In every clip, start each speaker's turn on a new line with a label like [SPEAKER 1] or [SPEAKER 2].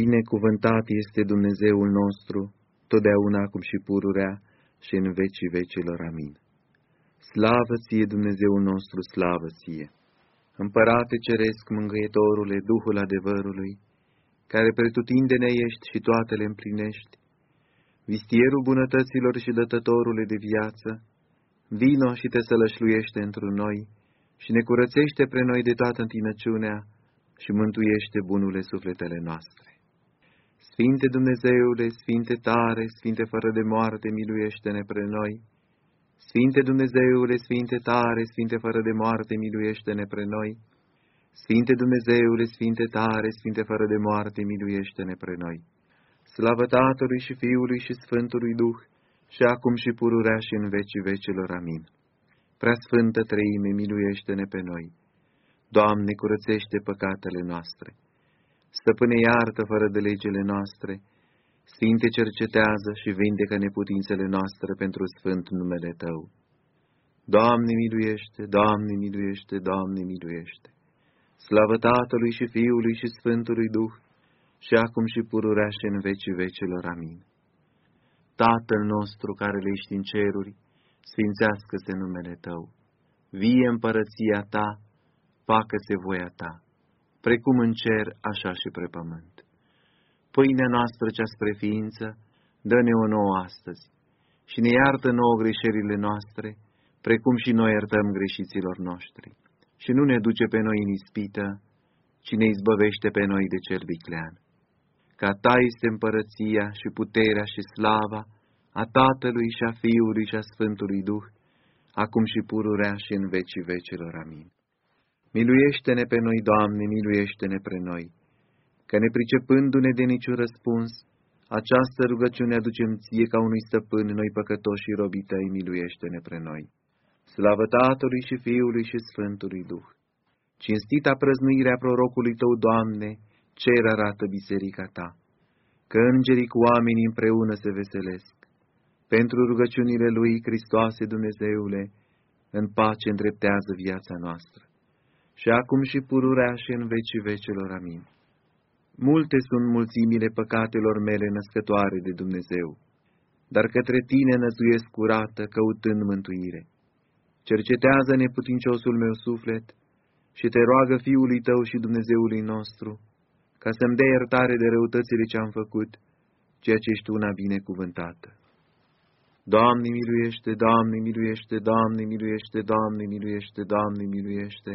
[SPEAKER 1] Binecuvântat este Dumnezeul nostru, totdeauna acum și pururea și în vecii vecilor. Amin. Slavă ție, Dumnezeul nostru, slavă ție! Împărate Ceresc, Mângâietorule, Duhul adevărului, care pretutindene ești și toate le împlinești, vistierul bunătăților și dătătorule de viață, vino și te sălășluiește într noi și ne curățește pre noi de toată întinăciunea și mântuiește bunule sufletele noastre. Sfinte Dumnezeule, Sfinte tare, Sfinte fără de moarte, miluiește-ne pre noi. Sfinte Dumnezeule, Sfinte tare, Sfinte fără de moarte, miluiește-ne pre noi. Sfinte Dumnezeule, Sfinte tare, Sfinte fără de moarte, miluiește-ne pre noi. Slavă Tatălui și Fiului și Sfântului Duh, și acum și pururea și în vecii vecilor. Amin. Prea Sfântă Trăime, miluiește-ne pe noi. Doamne, curățește păcatele noastre. Stăpâne, iartă fără de legile noastre. Sfinte, cercetează și vindecă neputințele noastre pentru sfânt numele Tău. Doamne, miluiește, Doamne, miluiește, Doamne, miluiește. Slavă Tatălui și Fiului și Sfântului Duh, și acum și pururea și în vecii vecilor. Amin. Tatăl nostru care le ești în ceruri, sfințească-se numele Tău. Vie împărăția Ta, facă-se voia Ta, precum în cer, așa și pe pământ. Pâinea noastră cea spre ființă, dă-ne-o nouă astăzi și ne iartă nouă greșelile noastre, precum și noi iertăm greșiților noștri. Și nu ne duce pe noi în ispită, ci ne izbăvește pe noi de cel viclean că a ta este împărăția și puterea și slava a Tatălui și a Fiului și a Sfântului Duh, acum și pururea și în vecii vecilor. Amin. Miluiește-ne pe noi, Doamne, miluiește-ne pe noi, că ne pricepându-ne de niciun răspuns, această rugăciune aducem ție ca unui stăpân, noi păcătoși și robii tăi, miluiește-ne pre noi. Slavă Tatălui și Fiului și Sfântului Duh! Cinstita prăznuirea prorocului tău, Doamne, cer arată biserica ta, că îngerii cu oamenii împreună se veselesc. Pentru rugăciunile lui Hristoase Dumnezeule, în pace îndreptează viața noastră. Și acum și pururea și în vecii vecelor. Amin. Multe sunt mulțimile păcatelor mele născătoare de Dumnezeu, dar către tine năzuiesc curată, căutând mântuire. Cercetează neputinciosul meu suflet și te roagă Fiului tău și Dumnezeului nostru, ca să-mi dea iertare de răutățile ce am făcut, ceea ce ești una binecuvântată. Doamne miluiește, Doamne miluiește, Doamne miluiește, Doamne miluiește, Doamne miluiește, Doamne miluiește,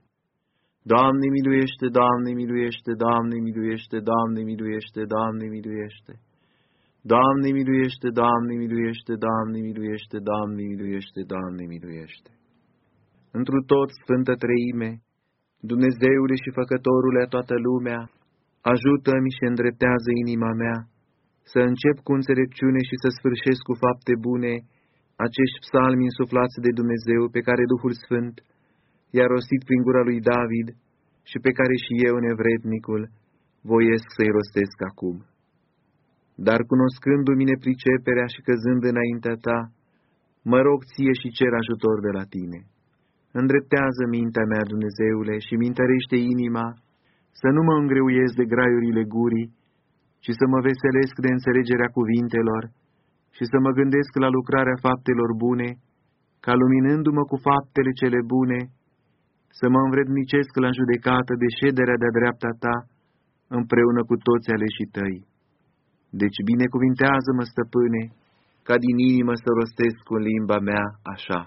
[SPEAKER 1] Doamne miluiește, Doamne miluiește, Doamne miluiește, Doamne miluiește. Doamne miluiește, Doamne miluiește, Doamne miluiește, Doamne miluiește, Doamne miluiește. Întru tot Sfântă Treime, Dumnezeule și Făcătorule a toată lumea, ajută-mi și îndreptează inima mea, să încep cu înțelepciune și să sfârșesc cu fapte bune acești psalmi insuflați de Dumnezeu pe care Duhul Sfânt i-a rostit prin gura lui David și pe care și eu, nevrednicul, voiesc să-i rostesc acum. Dar cunoscându-mi nepriceperea și căzând înaintea ta, mă rog ție și cer ajutor de la tine. Îndreptează mintea mea, Dumnezeule, și mintărește inima, să nu mă îngreuiesc de graiurile gurii, ci să mă veselesc de înțelegerea cuvintelor și să mă gândesc la lucrarea faptelor bune, ca luminându-mă cu faptele cele bune, să mă învrednicesc la judecată de șederea de-a dreapta ta, împreună cu toți aleșii tăi. Deci binecuvintează-mă, stăpâne, ca din inimă să rostesc cu limba mea așa.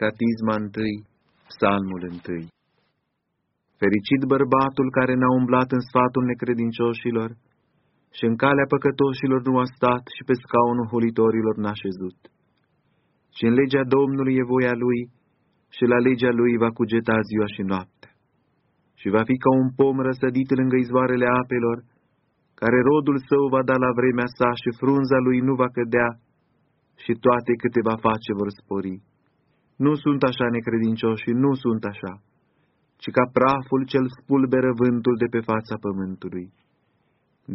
[SPEAKER 1] Catisma întâi, Psalmul întâi. Fericit bărbatul care n-a umblat în sfatul necredincioșilor și în calea păcătoșilor nu a stat și pe scaunul holitorilor n-a șezut. Și în legea Domnului e voia lui și la legea lui va cugeta ziua și noaptea. Și va fi ca un pom răsădit lângă izvoarele apelor, care rodul său va da la vremea sa și frunza lui nu va cădea și toate câte va face vor spori. Nu sunt așa necredincioși și nu sunt așa, ci ca praful cel spulberă vântul de pe fața pământului.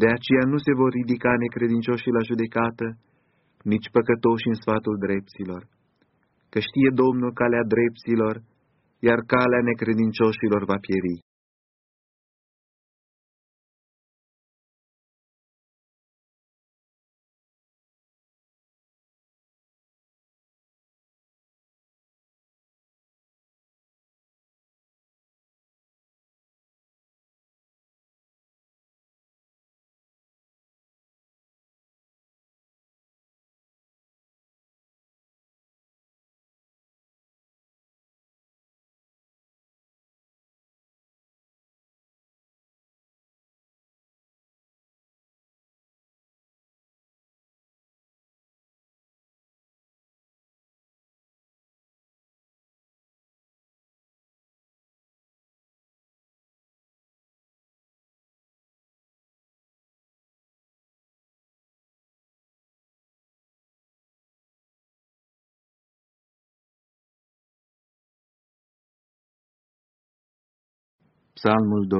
[SPEAKER 1] De aceea nu se vor ridica necredincioșii la judecată, nici păcătoși în sfatul dreptilor, că știe Domnul calea dreptilor, iar calea necredincioșilor va pieri. Psalmul 2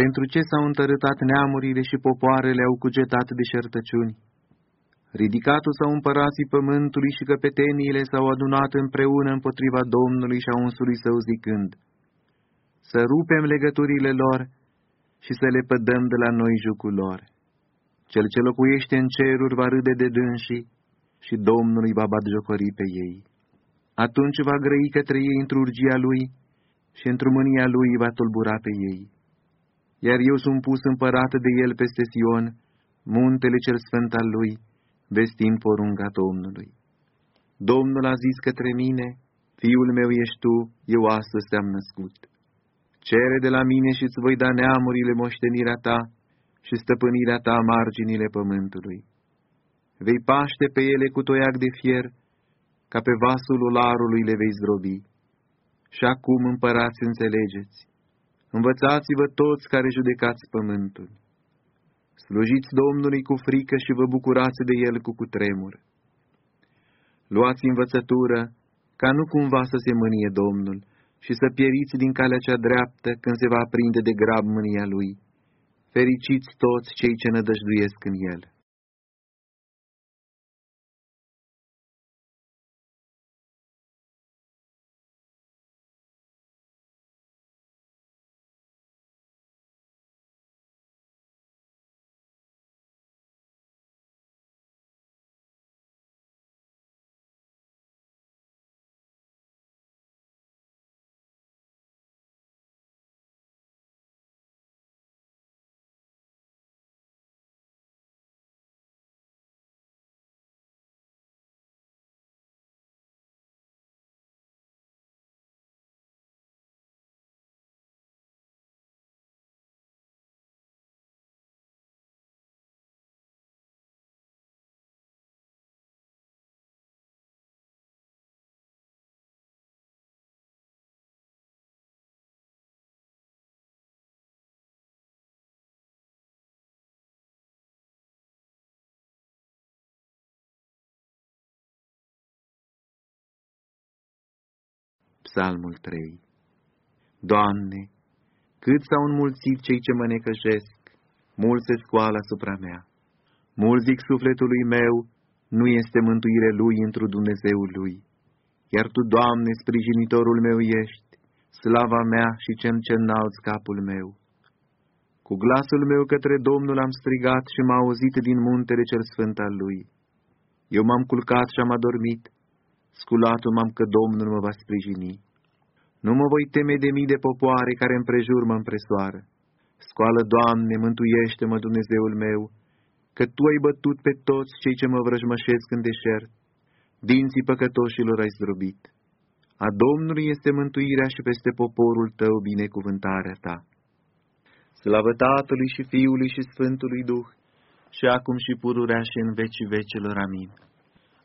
[SPEAKER 1] Pentru ce s-au întărâtat neamurile și popoarele au cugetat deșertăciuni? Ridicatul sau împărații pământului și căpeteniile s-au adunat împreună împotriva Domnului și a unsului său zicând, Să rupem legăturile lor și să le pădăm de la noi jucul lor. Cel ce locuiește în ceruri va râde de dânsii și Domnului va batjocori pe ei. Atunci va grăi către ei într-urgia lui, și într mânia lui va tulbura pe ei. Iar eu sunt pus împărat de el peste Sion, muntele cel sfânt al lui, vestind porunca Domnului. Domnul a zis către mine, Fiul meu ești tu, eu astăzi te-am născut. Cere de la mine și îți voi da neamurile moștenirea ta și stăpânirea ta marginile pământului. Vei paște pe ele cu toiac de fier, ca pe vasul ularului le vei zdrobi și acum, împărați, înțelegeți. Învățați-vă toți care judecați pământul. Slujiți Domnului cu frică și vă bucurați de El cu cutremur. Luați învățătură ca nu cumva să se mânie Domnul și să pieriți din calea cea dreaptă când se va aprinde de grab mânia Lui. Fericiți toți cei ce nădăjduiesc în El. Psalmul 3 Doamne, cât s-au înmulțit cei ce mă necăjesc, mulți se scoală asupra mea. Mulți zic sufletului meu, nu este mântuire lui într Dumnezeul lui. Iar Tu, Doamne, sprijinitorul meu ești, slava mea și cel ce înalți capul meu. Cu glasul meu către Domnul am strigat și m-a auzit din muntele cel sfânt al lui. Eu m-am culcat și am adormit, sculatul m-am că Domnul mă va sprijini. Nu mă voi teme de mii de popoare care împrejur mă împresoară. Scoală, Doamne, mântuiește-mă, Dumnezeul meu, că Tu ai bătut pe toți cei ce mă vrăjmășesc în deșert, dinții păcătoșilor ai zdrobit. A Domnului este mântuirea și peste poporul Tău binecuvântarea Ta. Slavă Tatălui și Fiului și Sfântului Duh, și acum și pururea și în vecii vecelor. Amin.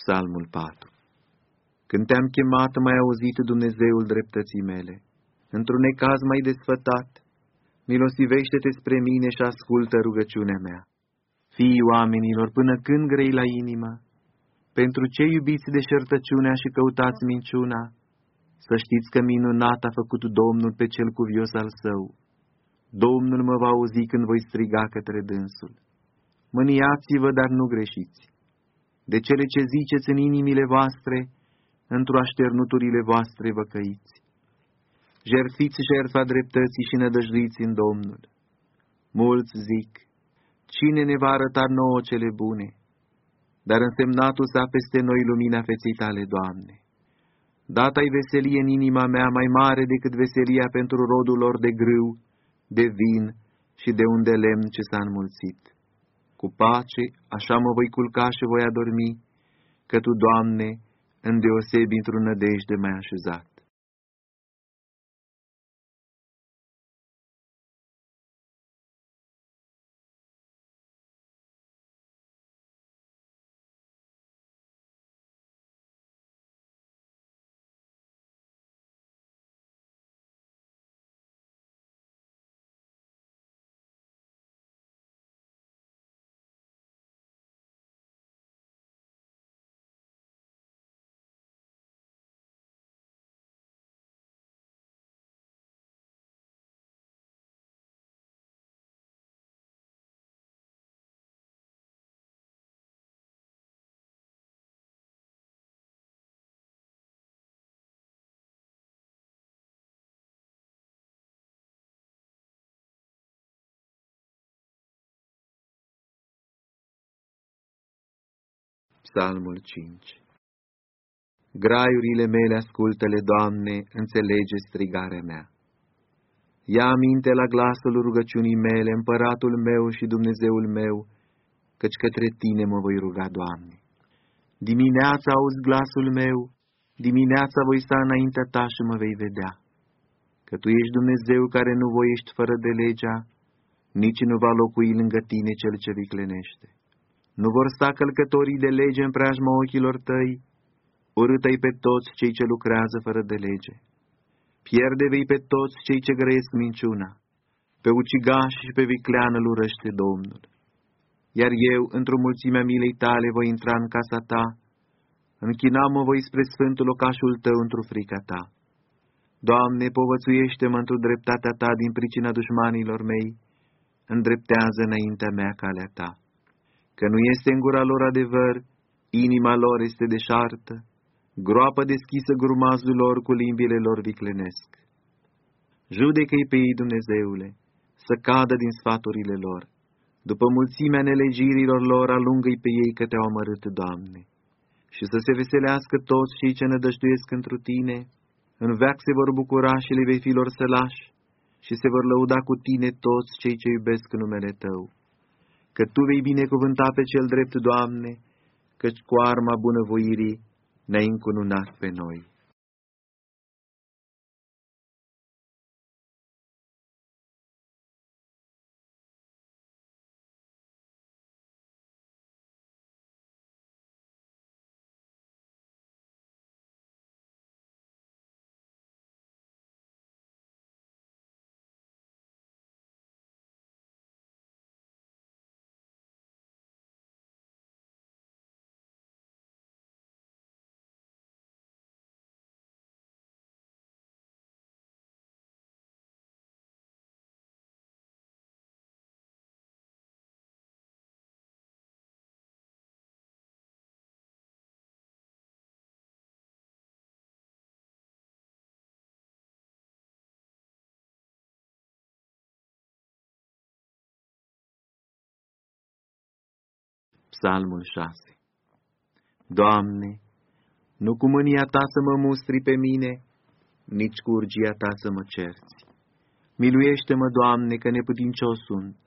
[SPEAKER 1] Psalmul 4 Când te-am chemat, mai auzit Dumnezeul dreptății mele. Într-un necaz mai desfătat, milosivește-te spre mine și ascultă rugăciunea mea. Fii oamenilor, până când grei la inimă? Pentru ce iubiți deșertăciunea și căutați minciuna? Să știți că minunat a făcut Domnul pe cel cuvios al său. Domnul mă va auzi când voi striga către dânsul. Mâniați-vă, dar nu greșiți de cele ce ziceți în inimile voastre, într-o așternuturile voastre vă căiți. Jertfiți jertfa dreptății și nădăjduiți în Domnul. Mulți zic, cine ne va arăta nouă cele bune? Dar însemnatul s-a peste noi lumina feței tale, Doamne. Data-i veselie în inima mea mai mare decât veselia pentru rodul lor de grâu, de vin și de un de lemn ce s-a înmulțit cu pace, așa mă voi culca și voi adormi, că Tu, Doamne, îndeosebi într-o nădejde mai așezat. Psalmul 5 Graiurile mele ascultă-le, Doamne, înțelege strigarea mea. Ia aminte la glasul rugăciunii mele, împăratul meu și Dumnezeul meu, căci către Tine mă voi ruga, Doamne. Dimineața auzi glasul meu, dimineața voi sta înaintea Ta și mă vei vedea, că Tu ești Dumnezeu care nu voiești fără de legea, nici nu va locui lângă Tine cel ce viclenește. Nu vor sta călcătorii de lege în preajma ochilor tăi, urâtă-i pe toți cei ce lucrează fără de lege. Pierde vei pe toți cei ce grăiesc minciuna, pe ucigaș și pe vicleană îl urăște Domnul. Iar eu, într-o mulțimea milei tale, voi intra în casa ta, închina-mă voi spre sfântul locașul tău într-o frica ta. Doamne, povățuiește-mă într-o dreptatea ta din pricina dușmanilor mei, îndreptează înaintea mea calea ta că nu este în gura lor adevăr, inima lor este deșartă, groapă deschisă grumazul lor cu limbile lor viclenesc. Judecă-i pe ei, Dumnezeule, să cadă din sfaturile lor. După mulțimea nelegirilor lor, alungă-i pe ei că te-au amărât, Doamne, și să se veselească toți cei ce nădăștuiesc întru Tine, în veac se vor bucura și le vei fi lor sălași, și se vor lăuda cu Tine toți cei ce iubesc numele Tău că Tu vei binecuvânta pe cel drept, Doamne, căci cu arma bunăvoirii ne-ai încununat pe noi. Psalmul 6 Doamne, nu cu mânia Ta să mă mustri pe mine, nici cu urgia Ta să mă cerți. Miluiește-mă, Doamne, că neputincios sunt.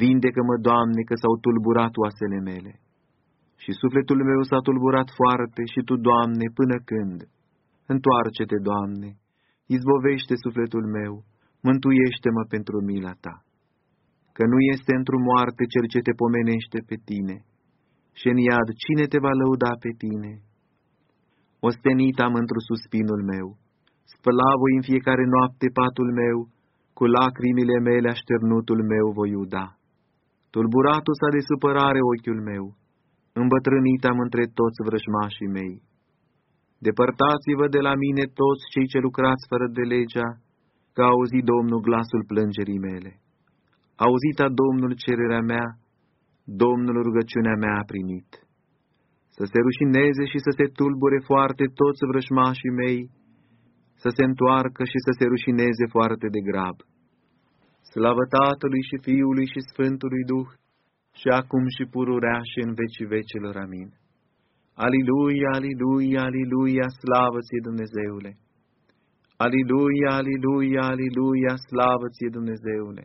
[SPEAKER 1] Vindecă-mă, Doamne, că s-au tulburat oasele mele. Și sufletul meu s-a tulburat foarte și Tu, Doamne, până când? Întoarce-te, Doamne, izbovește sufletul meu, mântuiește-mă pentru mila Ta. Că nu este într-o moarte cel ce te pomenește pe Tine, și în iad cine te va lăuda pe Tine? Ostenit am într suspinul meu, spăla voi în fiecare noapte patul meu, cu lacrimile mele așternutul meu voi uda. Tulburatul s-a de supărare ochiul meu, îmbătrânit am între toți vrăjmașii mei. Depărtați-vă de la mine toți cei ce lucrați fără de legea, că a auzit Domnul glasul plângerii mele. A auzit a Domnul cererea mea, Domnul rugăciunea mea a primit. Să se rușineze și să se tulbure foarte toți vrăjmașii mei, să se întoarcă și să se rușineze foarte de grab. Slavă Tatălui și Fiului și Sfântului Duh, și acum și pururea și în vecii vecilor. Amin. Aliluia, aliluia, aliluia, slavă ție Dumnezeule! Aliluia, aliluia, aliluia, slavă ție Dumnezeule!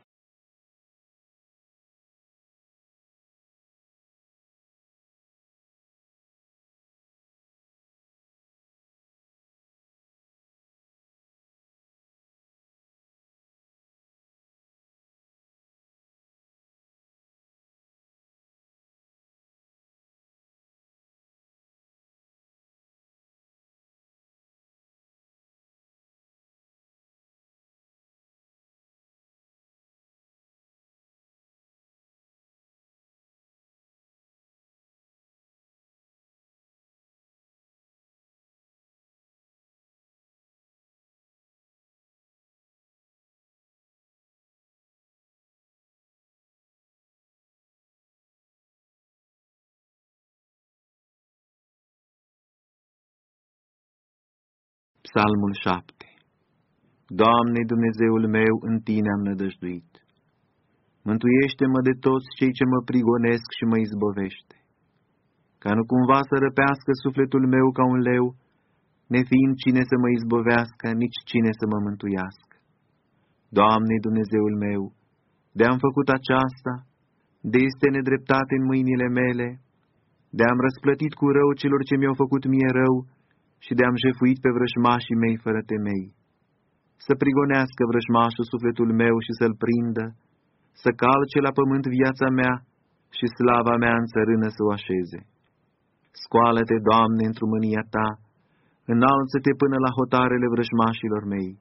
[SPEAKER 1] Psalmul 7 Doamne Dumnezeul meu, în Tine am nădăjduit. Mântuiește-mă de toți cei ce mă prigonesc și mă izbovește, ca nu cumva să răpească sufletul meu ca un leu, nefiind cine să mă izbovească, nici cine să mă mântuiască. Doamne Dumnezeul meu, de-am făcut aceasta, de este nedreptate în mâinile mele, de-am răsplătit cu rău celor ce mi-au făcut mie rău, și de-am jefuit pe vrăjmașii mei fără temei. Să prigonească vrăjmașul sufletul meu și să-l prindă, să calce la pământ viața mea și slava mea în țărână să o așeze. Scoală-te, Doamne, într-o mânia Ta, înalță-te până la hotarele vrăjmașilor mei.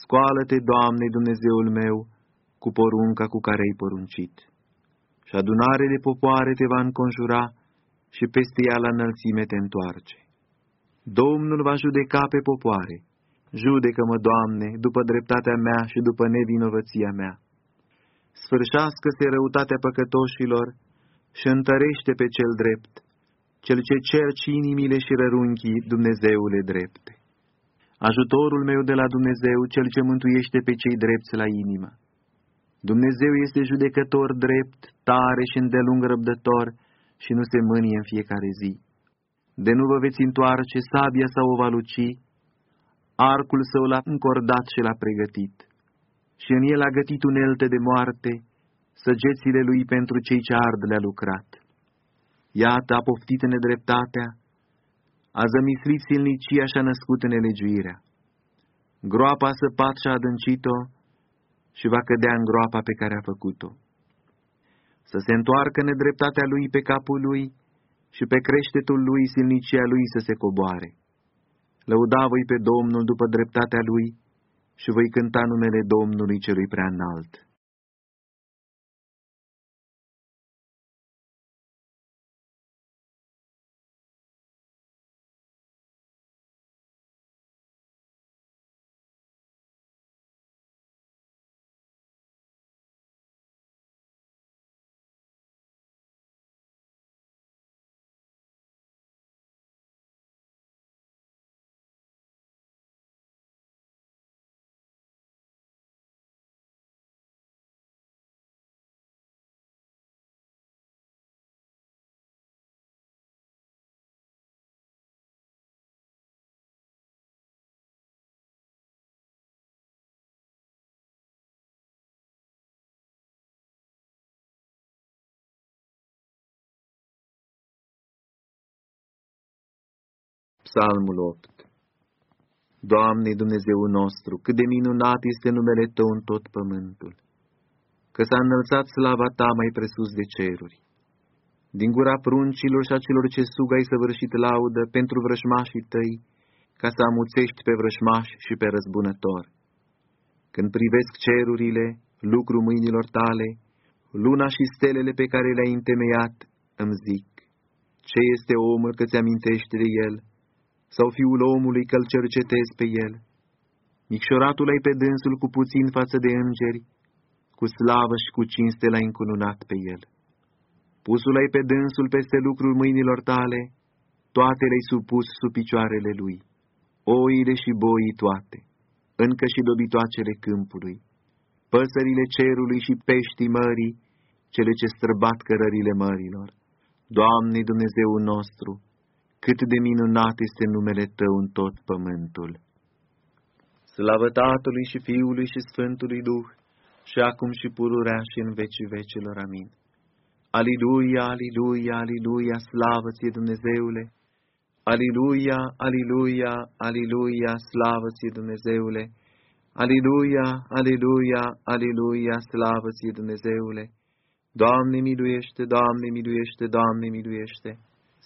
[SPEAKER 1] Scoală-te, Doamne, Dumnezeul meu, cu porunca cu care ai poruncit. Și adunare de popoare te va înconjura și peste ea la înălțime te întoarce. Domnul va judeca pe popoare. Judecă-mă, Doamne, după dreptatea mea și după nevinovăția mea. Sfârșească-se răutatea păcătoșilor și întărește pe cel drept, cel ce cerci inimile și rărunchii Dumnezeule drepte. Ajutorul meu de la Dumnezeu, cel ce mântuiește pe cei drepți la inimă. Dumnezeu este judecător drept, tare și îndelung răbdător și nu se mânie în fiecare zi de nu vă veți întoarce, sabia sau o va luci, arcul său l-a încordat și l-a pregătit, și în el a gătit unelte de moarte, săgețile lui pentru cei ce ard le-a lucrat. Iată, a poftit nedreptatea, a zămislit silnicia și a născut nelegiuirea. Groapa a săpat și a adâncit-o și va cădea în groapa pe care a făcut-o. Să se întoarcă nedreptatea lui pe capul lui, și pe creștetul lui silnicia lui să se coboare. Lăuda voi pe Domnul după dreptatea lui și voi cânta numele Domnului celui prea înalt. Psalmul 8 Doamne Dumnezeu nostru, cât de minunat este numele Tău în tot pământul, că s-a înălțat slava Ta mai presus de ceruri. Din gura pruncilor și a celor ce sugă ai săvârșit laudă pentru vrășmașii Tăi, ca să amuțești pe vrășmași și pe răzbunător. Când privesc cerurile, lucru mâinilor Tale, luna și stelele pe care le-ai întemeiat, îmi zic, ce este omul că ți-amintește de el, sau fiul omului că-l cercetezi pe el? Micșoratul ai pe dânsul cu puțin față de îngeri, cu slavă și cu cinste l-ai încununat pe el. Pusul ai pe dânsul peste lucrul mâinilor tale, toate le-ai supus sub picioarele lui, oile și boii toate, încă și dobitoacele câmpului, păsările cerului și peștii mării, cele ce străbat cărările mărilor. Doamne Dumnezeu nostru, cât de minunat este numele Tău în tot pământul. Slavă Tatălui și Fiului și Sfântului Duh, și acum și pururea și în vecii vecilor. Amin. Aliluia, aliluia, aliluia, slavă ție Dumnezeule! Aliluia, aliluia, aliluia, slavă ție Dumnezeule! Aliluia, aliluia, aliluia, slavă ție Dumnezeule! Doamne miluiește, Doamne miluiește, Doamne miluiește!